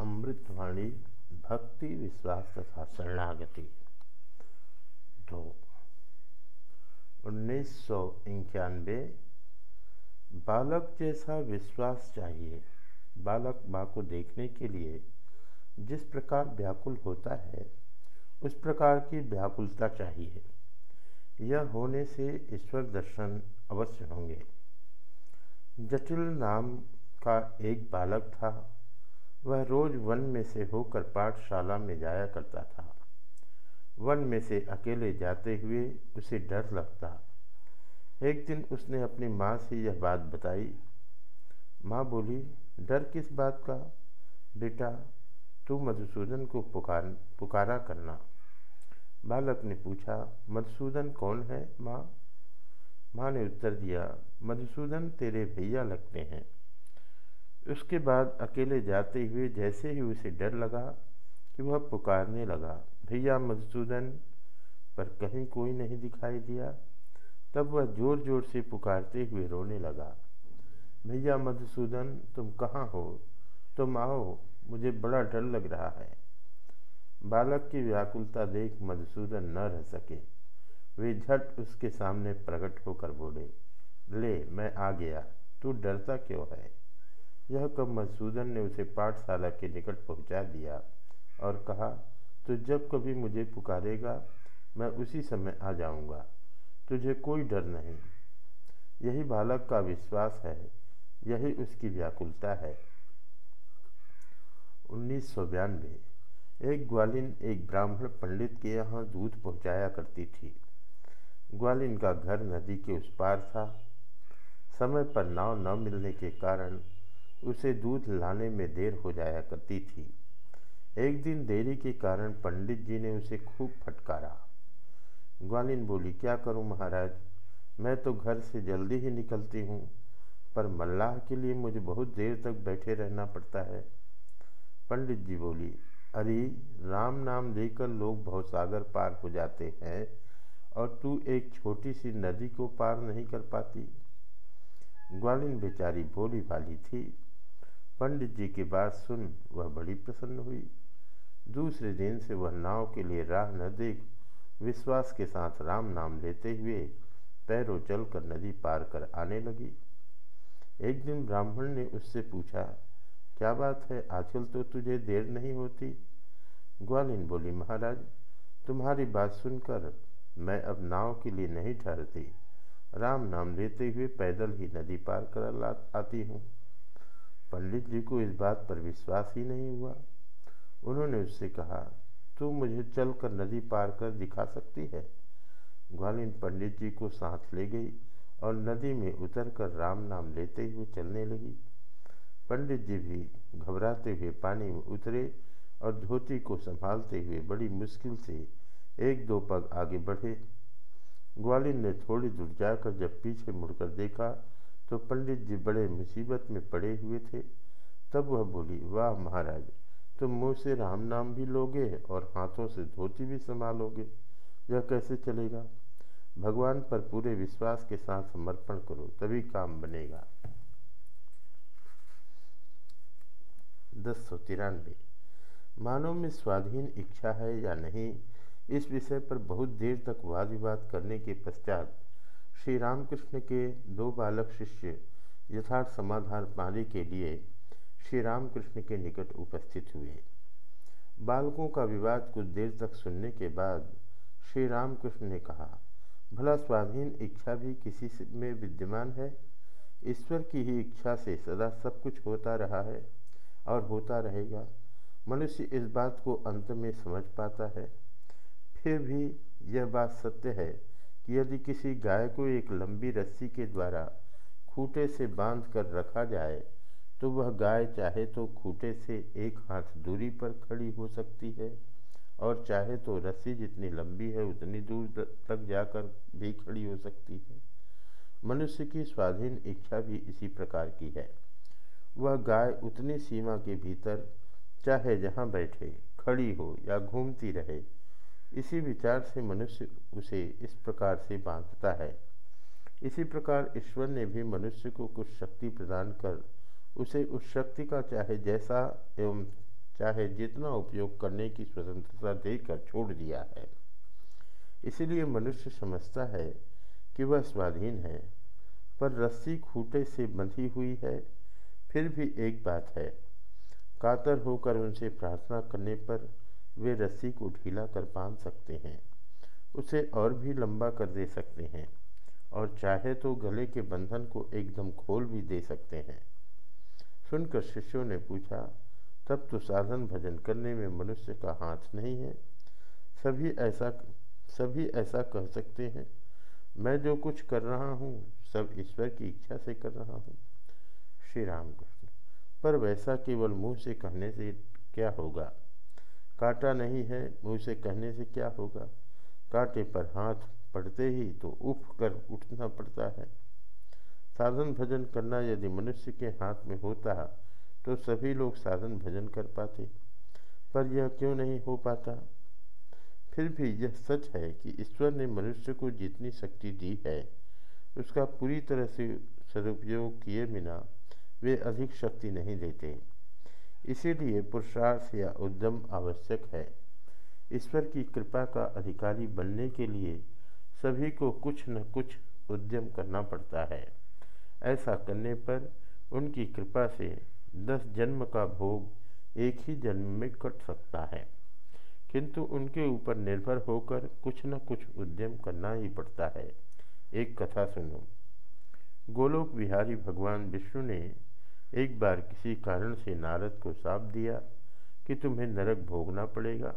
अमृतवाणी, भक्ति, विश्वास तथा शरणागति। दो। उन्नीस सौ इक्यानवे, बालक जैसा विश्वास चाहिए। बालक माँ को देखने के लिए जिस प्रकार व्याकुल होता है, उस प्रकार की व्याकुलता चाहिए। यह होने से ईश्वर दर्शन अवश्य होंगे। जटिल नाम का एक बालक था। वह रोज वन में से होकर पाठशाला में जाया करता था। वन में से अकेले जाते हुए उसे डर लगता। एक दिन उसने अपनी माँ से यह बात बताई। माँ बोली, डर किस बात का? बेटा, तू मधुसूदन को पुकार, पुकारा करना। बालक ने पूछा, मधुसूदन कौन है, माँ? माँ ने उत्तर दिया, मधुसूदन तेरे भैया लगते हैं। उसके बाद अकेले जाते हुए जैसे ही उसे डर लगा कि वह पुकारने लगा, भैया मधुसूदन पर कहीं कोई नहीं दिखाई दिया। तब वह ज़ोर ज़ोर से पुकारते हुए रोने लगा, भैया मधुसूदन, तुम कहाँ हो? तुम आओ, मुझे बड़ा डर लग रहा है। बालक की व्याकुलता देख मधुसूदन न रह सके। वे झट उसके सामने प्रकट होकर बोले, ले, मैं आ गया। तू डरता क्यों है? यह कब मधुसूदन ने उसे पाठशाला के निकट पहुँचा दिया और कहा तो जब कभी मुझे पुकारेगा, मैं उसी समय आ जाऊँगा। तुझे कोई डर नहीं। यही बालक का विश्वास है, यही उसकी व्याकुलता है। उन्नीस सौ बयानवे। एक ग्वालिन एक ब्राह्मण पंडित के यहाँ दूध पहुँचाया करती थी। ग्वालिन का घर नदी के उस पार था। समय पर नाव न मिलने के कारण उसे दूध लाने में देर हो जाया करती थी। एक दिन देरी के कारण पंडित जी ने उसे खूब फटकारा। ग्वालिन बोली, क्या करूँ महाराज? मैं तो घर से जल्दी ही निकलती हूँ, पर मल्लाह के लिए मुझे बहुत देर तक बैठे रहना पड़ता है। पंडित जी बोली, अरे, राम नाम लेकर लोग भवसागर पार हो जाते हैं, और तू एक छोटी सी नदी को पार नहीं कर पाती? ग्वालिन बेचारी भोली भाली थी। पंडित जी की बात सुन वह बड़ी प्रसन्न हुई। दूसरे दिन से वह नाव के लिए राह न देख विश्वास के साथ राम नाम लेते हुए पैरों चलकर नदी पार कर आने लगी। एक दिन ब्राह्मण ने उससे पूछा, क्या बात है? आजकल तो तुझे देर नहीं होती? ग्वालिन बोली, महाराज, तुम्हारी बात सुनकर मैं अब नाव के लिए नहीं ठहरती। राम नाम लेते हुए पैदल ही नदी पार कर आती हूँ। पंडित जी को इस बात पर विश्वास ही नहीं हुआ। उन्होंने उससे कहा, तू मुझे चलकर नदी पार कर दिखा सकती है? ग्वालिन पंडित जी को साथ ले गई और नदी में उतरकर राम नाम लेते हुए चलने लगी। पंडित जी भी घबराते हुए पानी में उतरे और धोती को संभालते हुए बड़ी मुश्किल से एक दो पग आगे बढ़े। ग्वालिन ने थोड़ी दूर जाकर जब पीछे मुड़कर देखा तो पंडित जी बड़े मुसीबत में पड़े हुए थे। तब वह बोली, वाह महाराज, तुम मुँह से राम नाम भी लोगे और हाथों से धोती भी संभालोगे। यह कैसे चलेगा? भगवान पर पूरे विश्वास के साथ समर्पण करो, तभी काम बनेगा। दस सौ तिरानवे। मानव में स्वाधीन इच्छा है या नहीं, इस विषय पर बहुत देर तक वाद विवाद करने के पश्चात श्री रामकृष्ण के दो बालक शिष्य यथार्थ समाधान पाने के लिए श्री रामकृष्ण के निकट उपस्थित हुए। बालकों का विवाद कुछ देर तक सुनने के बाद श्री रामकृष्ण ने कहा, भला स्वाधीन इच्छा भी किसी में विद्यमान है? ईश्वर की ही इच्छा से सदा सब कुछ होता रहा है और होता रहेगा। मनुष्य इस बात को अंत में समझ पाता है। फिर भी यह बात सत्य है कि यदि किसी गाय को एक लंबी रस्सी के द्वारा खूटे से बाँध कर रखा जाए तो वह गाय चाहे तो खूटे से एक हाथ दूरी पर खड़ी हो सकती है, और चाहे तो रस्सी जितनी लंबी है उतनी दूर तक जाकर भी खड़ी हो सकती है। मनुष्य की स्वाधीन इच्छा भी इसी प्रकार की है। वह गाय उतनी सीमा के भीतर चाहे जहाँ बैठे, खड़ी हो या घूमती रहे इसी विचार से मनुष्य उसे इस प्रकार से बांधता है। इसी प्रकार ईश्वर ने भी मनुष्य को कुछ शक्ति प्रदान कर उसे उस शक्ति का चाहे जैसा एवं चाहे जितना उपयोग करने की स्वतंत्रता देकर छोड़ दिया है। इसलिए मनुष्य समझता है कि वह स्वाधीन है, पर रस्सी खूटे से बंधी हुई है, फिर भी एक बात है। कातर होकर उनसे प्रार्थना करने पर वे रस्सी को ढीला कर बाँध सकते हैं, उसे और भी लंबा कर दे सकते हैं, और चाहे तो गले के बंधन को एकदम खोल भी दे सकते हैं। सुनकर शिष्यों ने पूछा, तब तो साधन भजन करने में मनुष्य का हाथ नहीं है? सभी ऐसा सभी ऐसा कह सकते हैं, मैं जो कुछ कर रहा हूँ, सब ईश्वर की इच्छा से कर रहा हूँ। श्री राम कृष्ण पर वैसा केवल मुँह से कहने से क्या होगा? काटा नहीं है मुँह से कहने से क्या होगा? काटे पर हाथ पड़ते ही तो उठ कर उठना पड़ता है। साधन भजन करना यदि मनुष्य के हाथ में होता तो सभी लोग साधन भजन कर पाते। पर यह क्यों नहीं हो पाता? फिर भी यह सच है कि ईश्वर ने मनुष्य को जितनी शक्ति दी है, उसका पूरी तरह से सदुपयोग किए बिना वे अधिक शक्ति नहीं देते। इसीलिए पुरुषार्थ या उद्यम आवश्यक है। ईश्वर की कृपा का अधिकारी बनने के लिए सभी को कुछ न कुछ उद्यम करना पड़ता है। ऐसा करने पर उनकी कृपा से दस जन्म का भोग एक ही जन्म में कट सकता है। किंतु उनके ऊपर निर्भर होकर कुछ न कुछ उद्यम करना ही पड़ता है। एक कथा सुनो। गोलोक बिहारी भगवान विष्णु ने एक बार किसी कारण से नारद को साप दिया कि तुम्हें नरक भोगना पड़ेगा।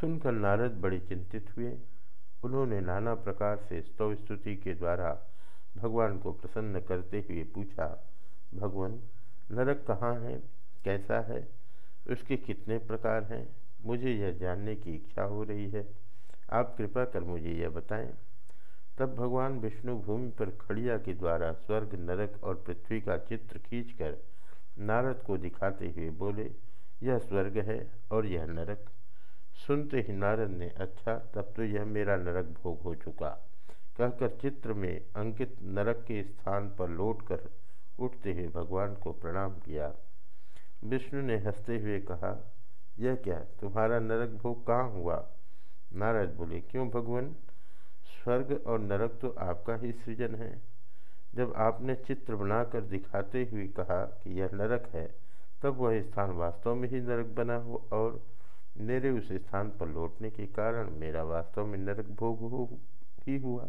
सुनकर नारद बड़े चिंतित हुए। उन्होंने नाना प्रकार से स्तव स्तुति के द्वारा भगवान को प्रसन्न करते हुए पूछा, भगवान, नरक कहाँ है? कैसा है? उसके कितने प्रकार हैं? मुझे यह जानने की इच्छा हो रही है। आप कृपा कर मुझे यह बताएँ। तब भगवान विष्णु भूमि पर खड़िया के द्वारा स्वर्ग, नरक और पृथ्वी का चित्र खींचकर नारद को दिखाते हुए बोले, यह स्वर्ग है और यह नरक। सुनते ही नारद ने अच्छा तब तो यह मेरा नरक भोग हो चुका। कहकर चित्र में अंकित नरक के स्थान पर लौटकर उठते हुए भगवान को प्रणाम किया। विष्णु ने हँसते हुए कहा, यह क्या, तुम्हारा नरक भोग कहाँ हुआ? नारद बोले, क्यों भगवान? स्वर्ग और नरक तो आपका ही सृजन है। जब आपने चित्र बनाकर दिखाते हुए कहा कि यह नरक है, तब वह स्थान वास्तव में ही नरक बना हो और मेरे उस स्थान पर लौटने के कारण मेरा वास्तव में नरक भोग हो, ही हुआ।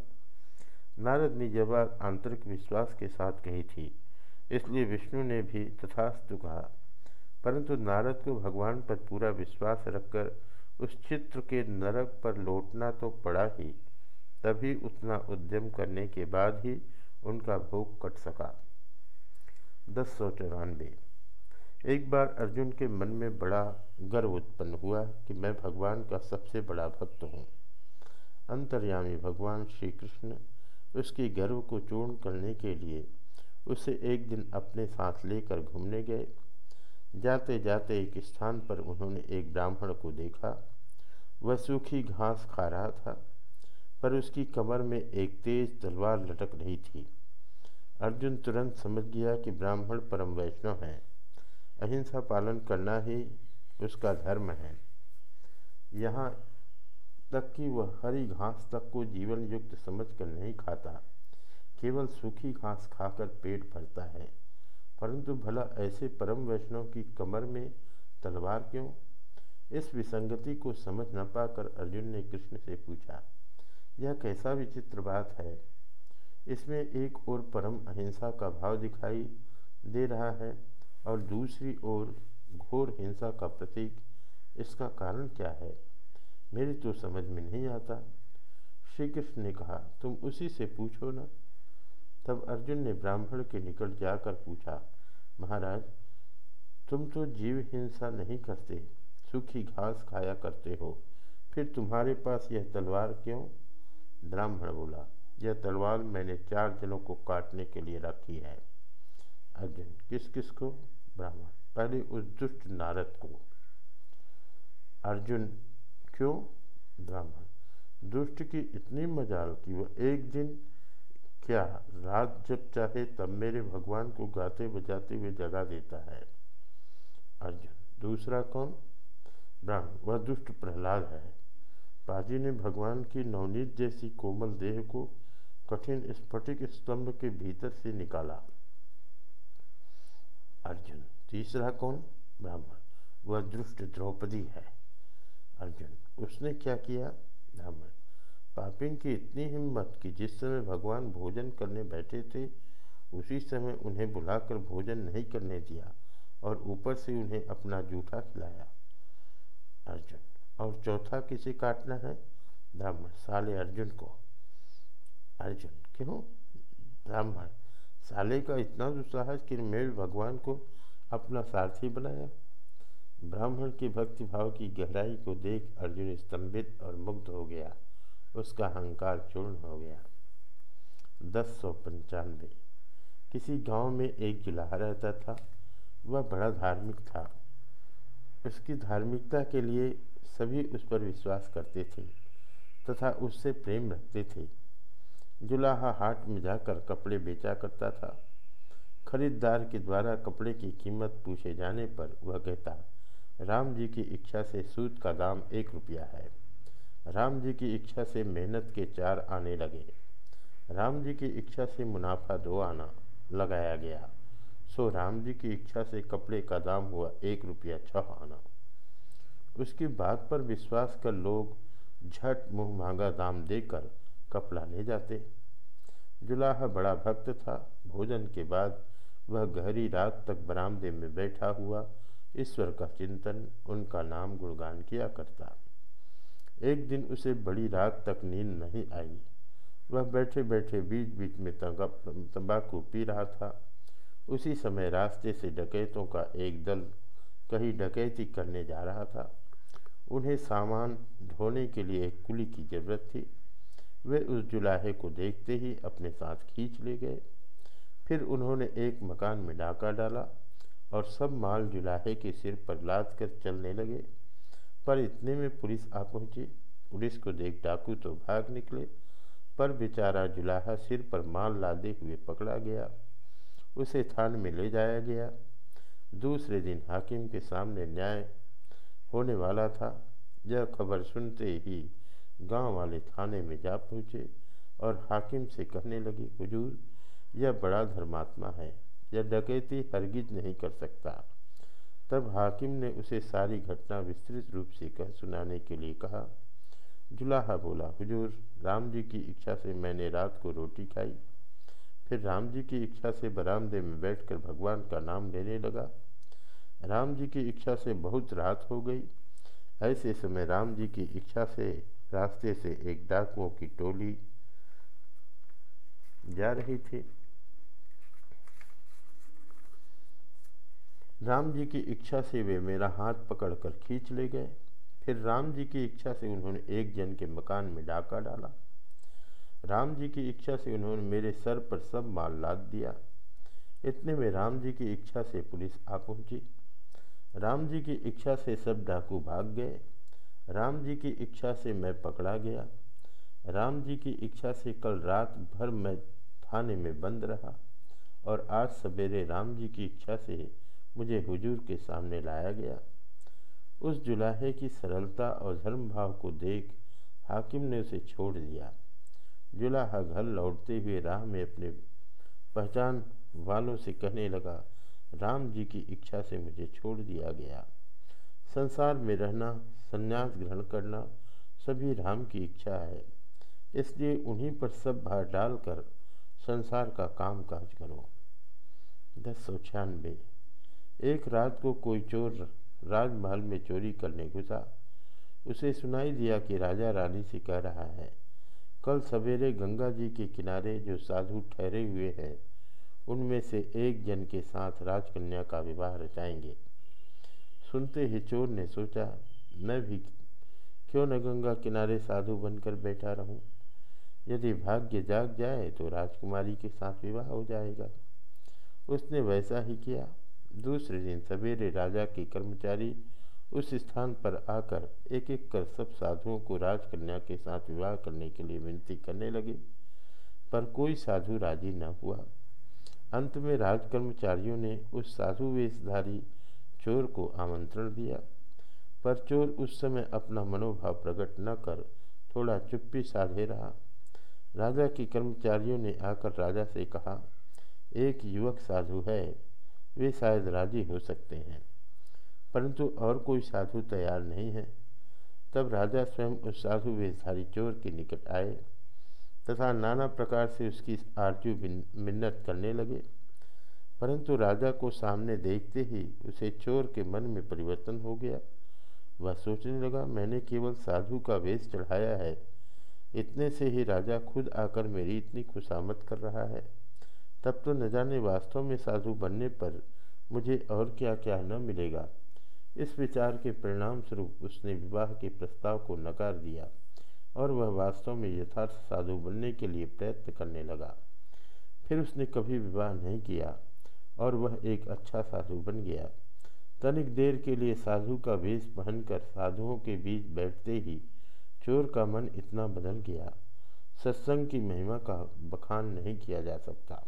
नारद ने यह बात आंतरिक विश्वास के साथ कही थी, इसलिए विष्णु ने भी तथास्तु कहा। परंतु नारद को भगवान पर पूरा विश्वास रखकर उस चित्र के नरक पर लौटना तो पड़ा ही। तभी उतना उद्यम करने के बाद ही उनका भोग कट सका। दस सौ चौरानवे। एक बार अर्जुन के मन में बड़ा गर्व उत्पन्न हुआ कि मैं भगवान का सबसे बड़ा भक्त हूँ। अंतर्यामी भगवान श्री कृष्ण उसके गर्व को चूर्ण करने के लिए उसे एक दिन अपने साथ लेकर घूमने गए। जाते जाते एक स्थान पर उन्होंने एक ब्राह्मण को देखा। वह सूखी घास खा रहा था। पर उसकी कमर में एक तेज तलवार लटक रही थी। अर्जुन तुरंत समझ गया कि ब्राह्मण परम वैष्णव है। अहिंसा पालन करना ही उसका धर्म है। यहाँ तक कि वह हरी घास तक को जीवन युक्त समझ कर नहीं खाता। केवल सूखी घास खाकर पेट भरता है। परंतु भला ऐसे परम वैष्णव की कमर में तलवार क्यों? इस विसंगति को समझ न पाकर अर्जुन ने कृष्ण से पूछा यह कैसा विचित्र बात है। इसमें एक ओर परम अहिंसा का भाव दिखाई दे रहा है और दूसरी ओर घोर हिंसा का प्रतीक इसका कारण क्या है, मेरी तो समझ में नहीं आता। श्री कृष्ण ने कहा, तुम उसी से पूछो ना। तब अर्जुन ने ब्राह्मण के निकट जाकर पूछा, महाराज, तुम तो जीव हिंसा नहीं करते, सूखी घास खाया करते हो, फिर तुम्हारे पास यह तलवार क्यों? ब्राह्मण बोला, यह तलवार मैंने चार जनों को काटने के लिए रखी है। अर्जुन, किस किस को? ब्राह्मण, पहले उस दुष्ट नारद को। अर्जुन, क्यों? ब्राह्मण, दुष्ट की इतनी मजाल कि वह एक दिन क्या रात जब चाहे तब मेरे भगवान को गाते बजाते हुए जगा देता है? अर्जुन, दूसरा कौन? ब्राह्मण, वह दुष्ट प्रहलाद है। पाजी ने भगवान की नवनीत जैसी कोमल देह को कठिन स्फटिक स्तंभ के भीतर से निकाला। अर्जुन, तीसरा कौन? ब्राह्मण, वह दुष्ट द्रौपदी है। अर्जुन, उसने क्या किया? ब्राह्मण, पापिन की इतनी हिम्मत कि जिस समय भगवान भोजन करने बैठे थे, उसी समय उन्हें बुलाकर भोजन नहीं करने दिया और ऊपर से उन्हें अपना जूठा खिलाया। अर्जुन और चौथा किसे काटना है? ब्राह्मण। साले अर्जुन को। अर्जुन, क्यों? ब्राह्मण, साले का इतना दुस्साहस कि मेरे भगवान को अपना सारथी बनाया। ब्राह्मण की भक्ति भाव की गहराई को देख अर्जुन स्तंभित और मुग्ध हो गया। उसका अहंकार चूर्ण हो गया। दस सौ पंचानवे। किसी गाँव में एक जुलाहा रहता था। वह बड़ा धार्मिक था। उसकी धार्मिकता के लिए सभी उस पर विश्वास करते थे तथा उससे प्रेम रखते थे। जुलाहा हाट में जाकर कपड़े बेचा करता था। खरीदार के द्वारा कपड़े की कीमत पूछे जाने पर वह कहता, राम जी की इच्छा से सूद का दाम एक रुपया है। राम जी की इच्छा से मेहनत के चार आने लगे। राम जी की इच्छा से मुनाफा दो आना लगाया गया। सो राम जी की इच्छा से कपड़े का दाम हुआ एक रुपया छह आना। उसकी बात पर विश्वास कर लोग झट मुँह मांगा दाम देकर कपड़ा ले जाते। जुलाहा बड़ा भक्त था। भोजन के बाद वह गहरी रात तक बरामदे में बैठा हुआ, ईश्वर का चिंतन, उनका नाम गुणगान किया करता। एक दिन उसे बड़ी रात तक नींद नहीं आई। वह बैठे बैठे बीच बीच में तंबाकू पी रहा था। उसी समय रास्ते से डकैतों का एक दल कहीं डकैती करने जा रहा था। उन्हें सामान ढोने के लिए एक कुली की ज़रूरत थी। वे उस जुलाहे को देखते ही अपने साथ खींच ले गए। फिर उन्होंने एक मकान में डाका डाला और सब माल जुलाहे के सिर पर लाद कर चलने लगे। पर इतने में पुलिस आ पहुँची। पुलिस को देख डाकू तो भाग निकले, पर बेचारा जुलाहा सिर पर माल लादे हुए पकड़ा गया। उसे थान में ले जाया गया। दूसरे दिन हाकिम के सामने न्याय होने वाला था। यह खबर सुनते ही गाँव वाले थाने में जा पहुँचे और हाकिम से कहने लगे, हुजूर, यह बड़ा धर्मात्मा है। यह डकैती हरगिज नहीं कर सकता। तब हाकिम ने उसे सारी घटना विस्तृत रूप से कह सुनाने के लिए कहा। जुलाहा बोला, हुजूर, राम जी की इच्छा से मैंने रात को रोटी खाई। फिर राम जी की इच्छा से बरामदे में बैठकर भगवान का नाम लेने लगा। राम जी की इच्छा से बहुत रात हो गई। ऐसे समय राम जी की इच्छा से रास्ते से एक डाकुओं की टोली जा रही थी। राम जी की इच्छा से वे मेरा हाथ पकड़कर खींच ले गए। फिर राम जी की इच्छा से उन्होंने एक जन के मकान में डाका डाला। राम जी की इच्छा से उन्होंने मेरे सर पर सब माल लाद दिया। इतने में राम जी की इच्छा से पुलिस आ पहुँची। राम जी की इच्छा से सब डाकू भाग गए। राम जी की इच्छा से मैं पकड़ा गया। राम जी की इच्छा से कल रात भर मैं थाने में बंद रहा और आज सवेरे राम जी की इच्छा से मुझे हुजूर के सामने लाया गया। उस जुलाहे की सरलता और धर्म भाव को देख हाकिम ने उसे छोड़ दिया। जुलाहा घर लौटते हुए राह में अपने पहचान वालों से कहने लगा राम जी की इच्छा से मुझे छोड़ दिया गया। संसार में रहना, संन्यास ग्रहण करना सभी राम की इच्छा है। इसलिए उन्हीं पर सब भार डालकर संसार का काम काज करो। दस सौ छियानवे। एक रात को कोई चोर राजमहल में चोरी करने घुसा। उसे सुनाई दिया कि राजा रानी से कह रहा है, कल सवेरे गंगा जी के किनारे जो साधु ठहरे हुए हैं उनमें से एक जन के साथ राजकन्या का विवाह रचाएँगे। सुनते ही चोर ने सोचा, मैं भी क्यों न गंगा किनारे साधु बनकर बैठा रहूँ? यदि भाग्य जाग जाए तो राजकुमारी के साथ विवाह हो जाएगा। उसने वैसा ही किया। दूसरे दिन सवेरे राजा के कर्मचारी उस स्थान पर आकर एक एक कर सब साधुओं को राजकन्या के साथ विवाह करने के लिए विनती करने लगे, पर कोई साधु राज़ी न हुआ। अंत में राज कर्मचारियों ने उस साधु वेशधारी चोर को आमंत्रण दिया। पर चोर उस समय अपना मनोभाव प्रकट न कर थोड़ा चुप्पी साधे रहा। राजा के कर्मचारियों ने आकर राजा से कहा, एक युवक साधु है, वे शायद राज़ी हो सकते हैं, परंतु और कोई साधु तैयार नहीं है। तब राजा स्वयं उस साधु वेशधारी चोर के निकट आए। तथा नाना प्रकार से उसकी आरज़ू मिन्नत करने लगे। परंतु राजा को सामने देखते ही उसे चोर के मन में परिवर्तन हो गया। वह सोचने लगा, मैंने केवल साधु का वेश चढ़ाया है। इतने से ही राजा खुद आकर मेरी इतनी खुशामद कर रहा है। तब तो न जाने वास्तव में साधु बनने पर मुझे और क्या क्या न मिलेगा। इस विचार के परिणाम स्वरूप उसने विवाह के प्रस्ताव को नकार दिया। और वह वास्तव में यथार्थ साधु बनने के लिए प्रयत्न करने लगा। फिर उसने कभी विवाह नहीं किया और वह एक अच्छा साधु बन गया। तनिक देर के लिए साधु का वेश पहनकर साधुओं के बीच बैठते ही चोर का मन इतना बदल गया। सत्संग की महिमा का बखान नहीं किया जा सकता।